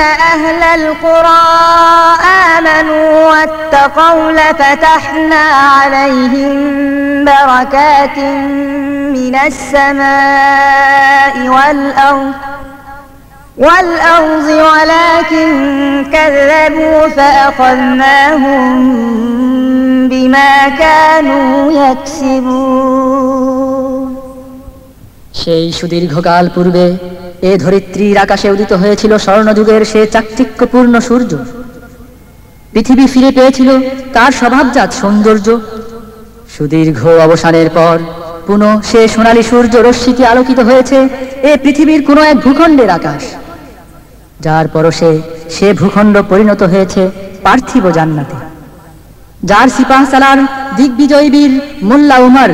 أهل القرى آمنوا واتقوا لفتحنا عليهم بركات من السماء والأرض والأرض ولكن كذبوا فأخذناهم بما كانوا يكسبون সেই সুদীর্ঘকাল পূর্বে এ ধরিত্রীর আকাশে উদিত হয়েছিল স্বর্ণযুগের সে চাকচিক্যপূর্ণ সূর্য। পৃথিবী ফিরে পেয়েছিল তার স্বভাবজাত সৌন্দর্য। সুদীর্ঘ অবসানের পর পুনঃ সে সোনালী সূর্য রশ্মিতে আলোকিত হয়েছে এ পৃথিবীর কোনো এক ভূখণ্ডের আকাশ। যার পরশে সে ভূখণ্ড পরিণত হয়েছে পার্থিব জান্নাতে। যার সিপাহ সালার দিগ্বিজয়ী বীর মোল্লা উমার।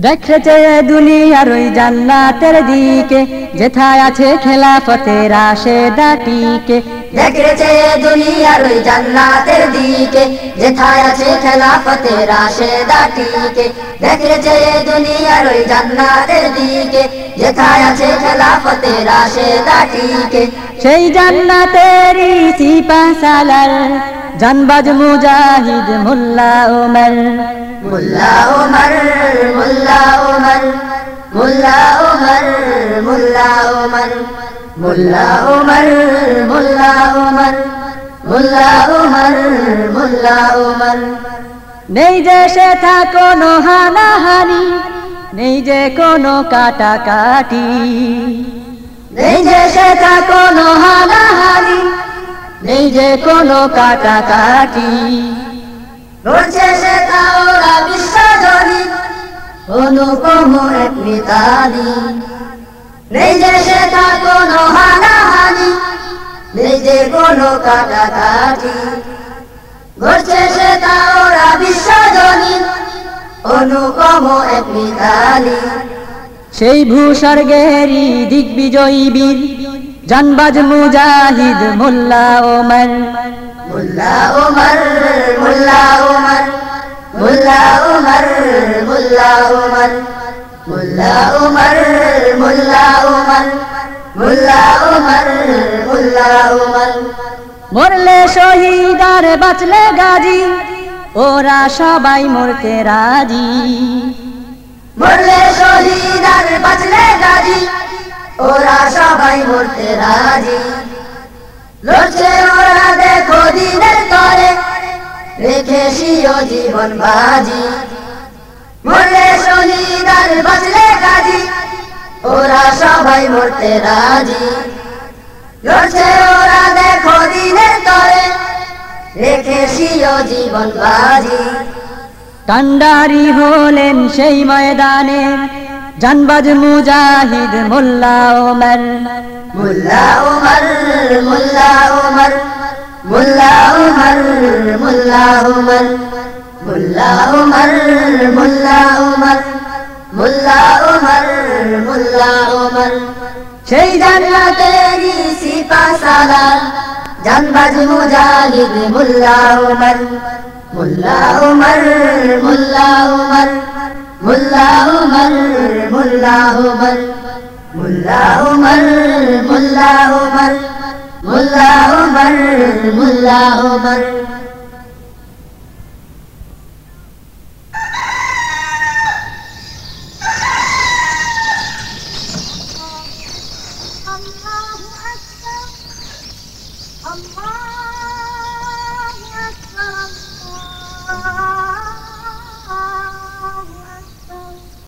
দেখেছে দুনিয়ার ওই জান্নাতের দিকে যেথায় আছে খেলাফতের রাশেদা টিকে দেখেছে দুনিয়ার ওই জান্নাতের দিকে যেথায় আছে খেলাফতে রাশেদা টিকে দেখেছে দুনিয়ার ওই জান্নাতের দিকে যেথায় আছে খেলাফতে রাশেদা টিকে সেই জান্নাতেরই সিপাহ সালার জানবাজ মুজাহিদ মোল্লা উমর মুল্লা উমর উমর, মুল্লা উমর মুল্লা উমর মুল্লা উমর মুল্লা উমর। নেই যে সে থা কোনো হানাহানি, নেই যে কোনো কাটাকাটি। নেই যে সেটা কোনো হানাহানি, নেই যে কোনো কাটাকাটি। করছে সেটা ওরা বিশ্বজনী, অনুপম এক মিতালি নিজে কোনো হানাহানি নিজে কোনো কাটাকাটি। ঘটছে সে তা ওরা বিশ্বজনী অনুপম এক মিতালি। সেই ভূষার গেরি দিগ্বিজয়ী বীর জানবাজ মুজাহিদ মোল্লা ওমর। মোল্লা ওমর মোল্লা ওমর মোল্লা ওমর মোল্লা ওমর মোল্লা ওমর। উমর মুল্লা উমর মুল্লা উমর। মরলে শহীদ আর বাঁচলে গাজী ওরা সবাই মরতে রাজি। মরলে শহীদ আর বাঁচলে গাজী ওরা সবাই মরতে রাজি। লড়ছে ওরা দেখো দিনের তরে রেখে সিও জীবন বাজি। মরলে শহীদ আর বাঁচলে গাজী ওরা সবাই মরতে রাজি। লড়ছে ওরা দেখো দিনের তরে রেখে সিও জীবন বাজি। কান্ডারি হলেন সেই ময়দানে জানবাজ মুজাহিদ মোল্লা ওমর। মুল্লা উমর মুল্লা উমর মুল্লা উমর মুল্লা উমর মুল্লা উমর মুল্লা সেই জান্নাতেরই সিপা সালার জানবাজ মুজাহিদ মুল্লা উমর মুল্লা উমর মুল্লা উমর মুল্লা উমর মুল্লা উমর মুল্লা উমর মুল্লা উমর মুল্লা উমর মুল্লা উমর Allah.